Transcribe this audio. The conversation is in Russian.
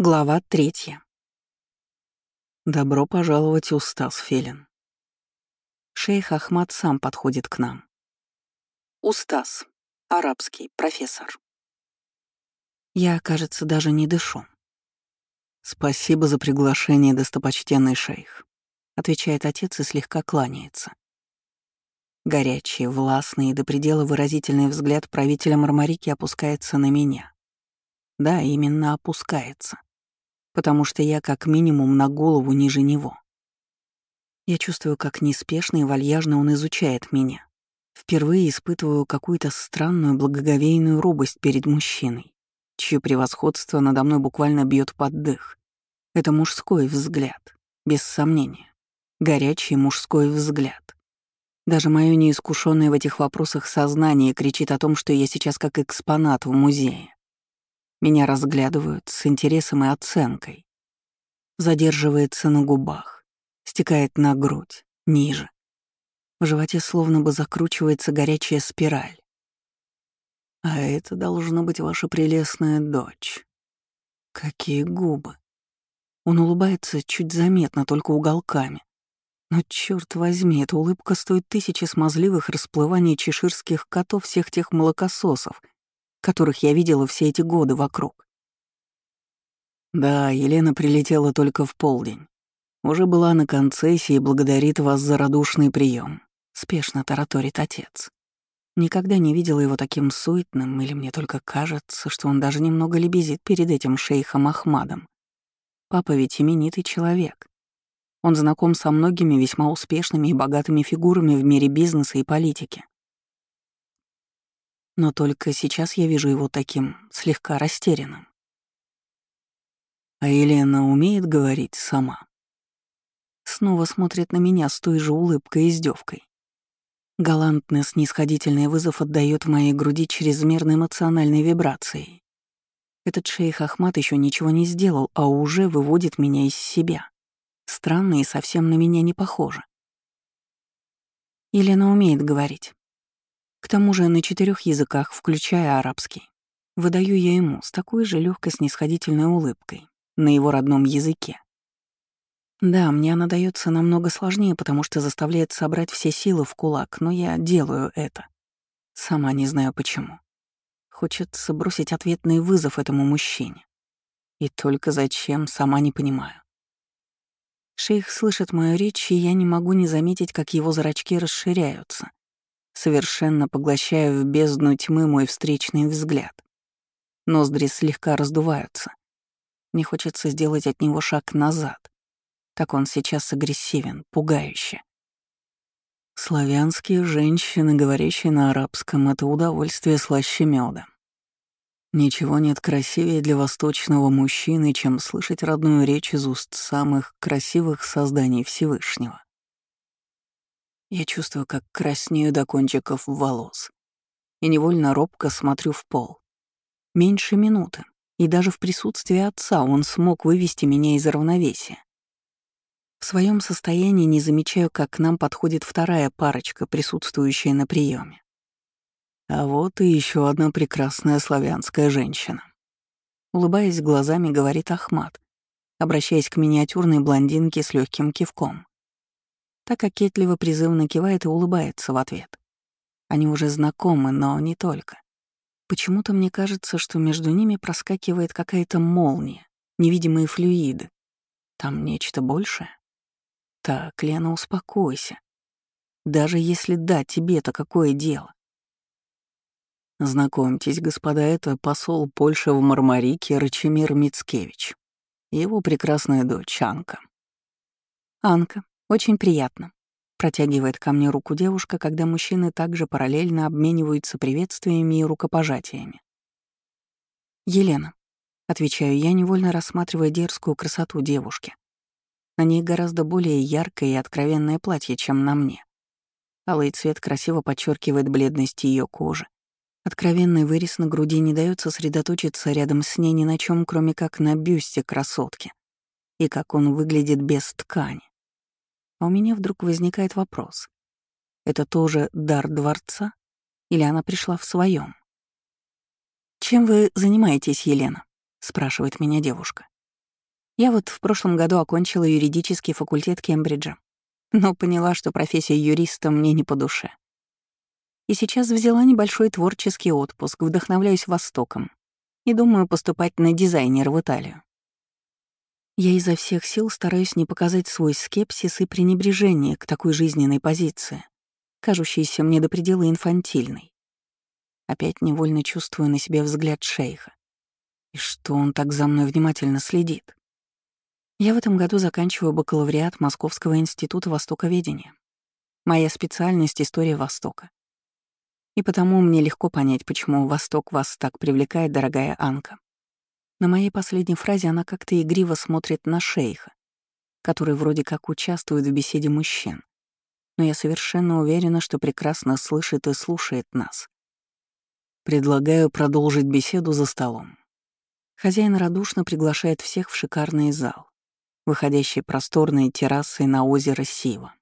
Глава третья. Добро пожаловать, Устас Фелин. Шейх Ахмад сам подходит к нам. Устас. Арабский. Профессор. Я, кажется, даже не дышу. Спасибо за приглашение, достопочтенный шейх, отвечает отец и слегка кланяется. Горячий, властный и до предела выразительный взгляд правителя Мармарики опускается на меня. Да, именно опускается потому что я как минимум на голову ниже него. Я чувствую, как неспешно и вальяжно он изучает меня. Впервые испытываю какую-то странную благоговейную робость перед мужчиной, чье превосходство надо мной буквально бьет под дых. Это мужской взгляд, без сомнения. Горячий мужской взгляд. Даже мое неискушенное в этих вопросах сознание кричит о том, что я сейчас как экспонат в музее. Меня разглядывают с интересом и оценкой. Задерживается на губах, стекает на грудь, ниже. В животе словно бы закручивается горячая спираль. А это должно быть ваша прелестная дочь. Какие губы. Он улыбается чуть заметно, только уголками. Но черт возьми, эта улыбка стоит тысячи смазливых расплываний чеширских котов всех тех молокососов — которых я видела все эти годы вокруг. Да, Елена прилетела только в полдень. Уже была на концессии и благодарит вас за радушный прием. Спешно тараторит отец. Никогда не видела его таким суетным, или мне только кажется, что он даже немного лебезит перед этим шейхом Ахмадом. Папа ведь именитый человек. Он знаком со многими весьма успешными и богатыми фигурами в мире бизнеса и политики. Но только сейчас я вижу его таким, слегка растерянным. А Елена умеет говорить сама. Снова смотрит на меня с той же улыбкой и издевкой. Галантный снисходительный вызов отдает в моей груди чрезмерной эмоциональной вибрацией. Этот шейх Ахмат еще ничего не сделал, а уже выводит меня из себя. Странно и совсем на меня не похоже. Елена умеет говорить. К тому же на четырех языках, включая арабский. Выдаю я ему с такой же легкой снисходительной улыбкой, на его родном языке. Да, мне она дается намного сложнее, потому что заставляет собрать все силы в кулак, но я делаю это. Сама не знаю почему. Хочется бросить ответный вызов этому мужчине. И только зачем, сама не понимаю. Шейх слышит мою речь, и я не могу не заметить, как его зрачки расширяются, совершенно поглощая в бездну тьмы мой встречный взгляд. Ноздри слегка раздуваются. Мне хочется сделать от него шаг назад. Так он сейчас агрессивен, пугающе. Славянские женщины, говорящие на арабском, — это удовольствие слаще меда. Ничего нет красивее для восточного мужчины, чем слышать родную речь из уст самых красивых созданий Всевышнего. Я чувствую, как краснею до кончиков волос. И невольно робко смотрю в пол. Меньше минуты, и даже в присутствии отца он смог вывести меня из равновесия. В своем состоянии не замечаю, как к нам подходит вторая парочка, присутствующая на приеме. А вот и еще одна прекрасная славянская женщина. Улыбаясь глазами, говорит Ахмат, обращаясь к миниатюрной блондинке с легким кивком. Так кокетливо призывно кивает и улыбается в ответ. Они уже знакомы, но не только. Почему-то мне кажется, что между ними проскакивает какая-то молния, невидимые флюиды. Там нечто большее. Так, Лена, успокойся. Даже если да, тебе-то какое дело? Знакомьтесь, господа, это посол Польши в Мармарике Рачемир Мицкевич. Его прекрасная дочь Анка. Анка, «Очень приятно», — протягивает ко мне руку девушка, когда мужчины также параллельно обмениваются приветствиями и рукопожатиями. «Елена», — отвечаю я, невольно рассматривая дерзкую красоту девушки. На ней гораздо более яркое и откровенное платье, чем на мне. Алый цвет красиво подчеркивает бледность ее кожи. Откровенный вырез на груди не дает сосредоточиться рядом с ней ни на чем, кроме как на бюсте красотки. И как он выглядит без ткани. А у меня вдруг возникает вопрос. Это тоже дар дворца? Или она пришла в своем? «Чем вы занимаетесь, Елена?» — спрашивает меня девушка. Я вот в прошлом году окончила юридический факультет Кембриджа, но поняла, что профессия юриста мне не по душе. И сейчас взяла небольшой творческий отпуск, вдохновляюсь Востоком и думаю поступать на дизайнера в Италию. Я изо всех сил стараюсь не показать свой скепсис и пренебрежение к такой жизненной позиции, кажущейся мне до предела инфантильной. Опять невольно чувствую на себе взгляд шейха. И что он так за мной внимательно следит? Я в этом году заканчиваю бакалавриат Московского института востоковедения. Моя специальность — история Востока. И потому мне легко понять, почему Восток вас так привлекает, дорогая Анка. На моей последней фразе она как-то игриво смотрит на шейха, который вроде как участвует в беседе мужчин. Но я совершенно уверена, что прекрасно слышит и слушает нас. Предлагаю продолжить беседу за столом. Хозяин радушно приглашает всех в шикарный зал выходящей просторной террасой на озеро Сива.